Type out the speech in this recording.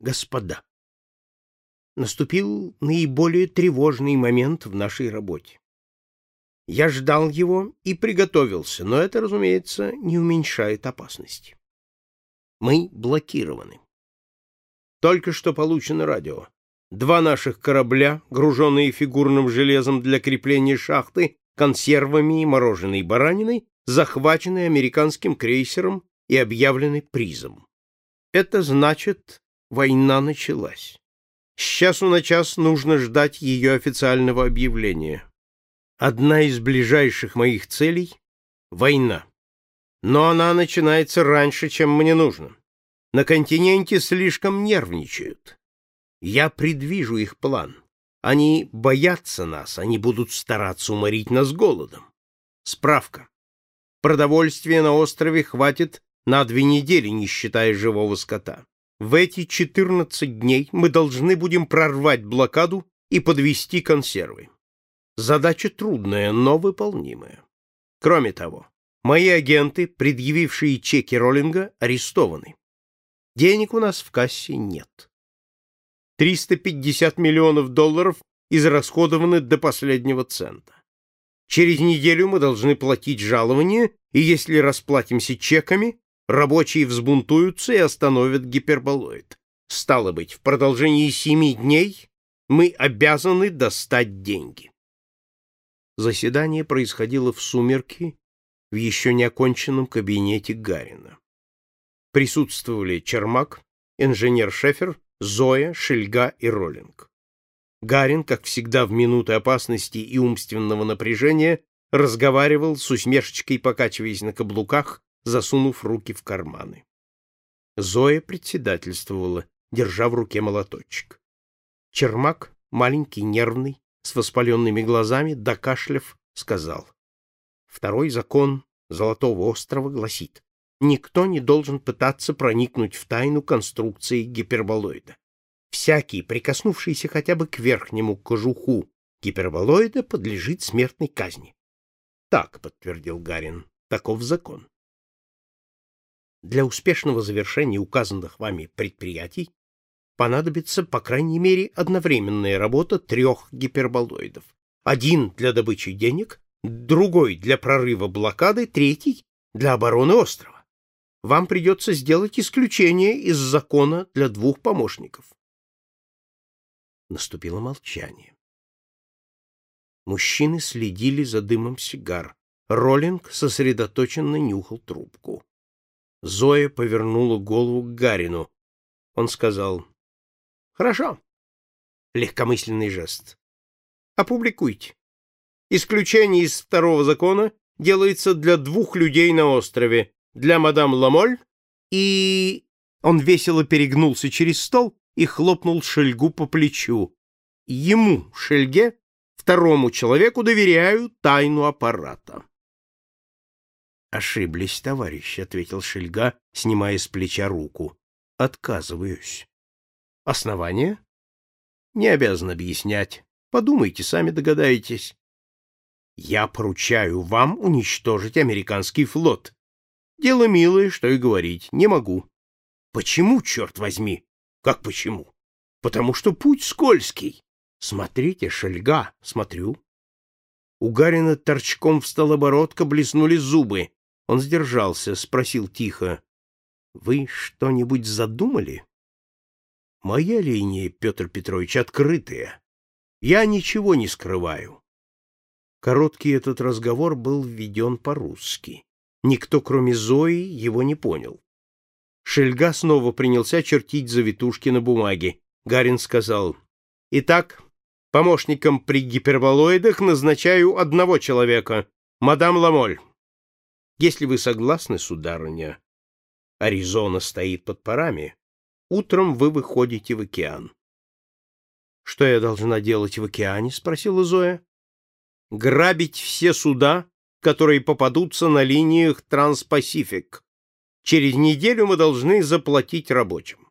Господа, наступил наиболее тревожный момент в нашей работе. Я ждал его и приготовился, но это, разумеется, не уменьшает опасности. Мы блокированы. Только что получено радио. Два наших корабля, груженные фигурным железом для крепления шахты, консервами и мороженой бараниной, захвачены американским крейсером и объявлены призом. Это значит, война началась. С часу на час нужно ждать ее официального объявления. Одна из ближайших моих целей — война. Но она начинается раньше, чем мне нужно. На континенте слишком нервничают. Я предвижу их план. Они боятся нас, они будут стараться уморить нас голодом. Справка. Продовольствия на острове хватит на две недели, не считая живого скота. В эти 14 дней мы должны будем прорвать блокаду и подвести консервы. Задача трудная, но выполнимая. Кроме того, мои агенты, предъявившие чеки Роллинга, арестованы. Денег у нас в кассе нет. 350 миллионов долларов израсходованы до последнего цента. Через неделю мы должны платить жалование, и если расплатимся чеками, рабочие взбунтуются и остановят гиперболоид. Стало быть, в продолжении семи дней мы обязаны достать деньги. Заседание происходило в сумерки в еще не оконченном кабинете Гарина. Присутствовали Чермак, инженер Шефер, Зоя, Шельга и Роллинг. Гарин, как всегда в минуты опасности и умственного напряжения, разговаривал с усмешечкой, покачиваясь на каблуках, засунув руки в карманы. Зоя председательствовала, держа в руке молоточек. Чермак, маленький, нервный, с воспаленными глазами, докашляв, сказал. Второй закон Золотого острова гласит, никто не должен пытаться проникнуть в тайну конструкции гиперболоида. Всякий, прикоснувшийся хотя бы к верхнему кожуху гиперболоида, подлежит смертной казни. — Так, — подтвердил Гарин, — таков закон. Для успешного завершения указанных вами предприятий понадобится, по крайней мере, одновременная работа трех гиперболоидов. Один для добычи денег, другой для прорыва блокады, третий для обороны острова вам придется сделать исключение из закона для двух помощников. Наступило молчание. Мужчины следили за дымом сигар. Роллинг сосредоточенно нюхал трубку. Зоя повернула голову к Гарину. Он сказал, «Хорошо». Легкомысленный жест. «Опубликуйте. Исключение из второго закона делается для двух людей на острове, для мадам Ламоль и... Он весело перегнулся через стол и хлопнул Шельгу по плечу. Ему, Шельге, второму человеку доверяю тайну аппарата. «Ошиблись, товарищ», — ответил Шельга, снимая с плеча руку. «Отказываюсь». «Основание?» «Не обязан объяснять. Подумайте, сами догадаетесь». «Я поручаю вам уничтожить американский флот», Дело милое, что и говорить, не могу. Почему, черт возьми? Как почему? Потому что путь скользкий. Смотрите, шельга, смотрю. У Гарина торчком в столобородка блеснули зубы. Он сдержался, спросил тихо. — Вы что-нибудь задумали? — Моя линия, Петр Петрович, открытая. Я ничего не скрываю. Короткий этот разговор был введен по-русски. Никто, кроме Зои, его не понял. Шельга снова принялся чертить завитушки на бумаге. Гарин сказал, «Итак, помощником при гиперболоидах назначаю одного человека, мадам Ламоль. Если вы согласны, сударыня, Аризона стоит под парами, утром вы выходите в океан». «Что я должна делать в океане?» — спросила Зоя. «Грабить все суда, которые попадутся на линиях Транспасифик. Через неделю мы должны заплатить рабочим.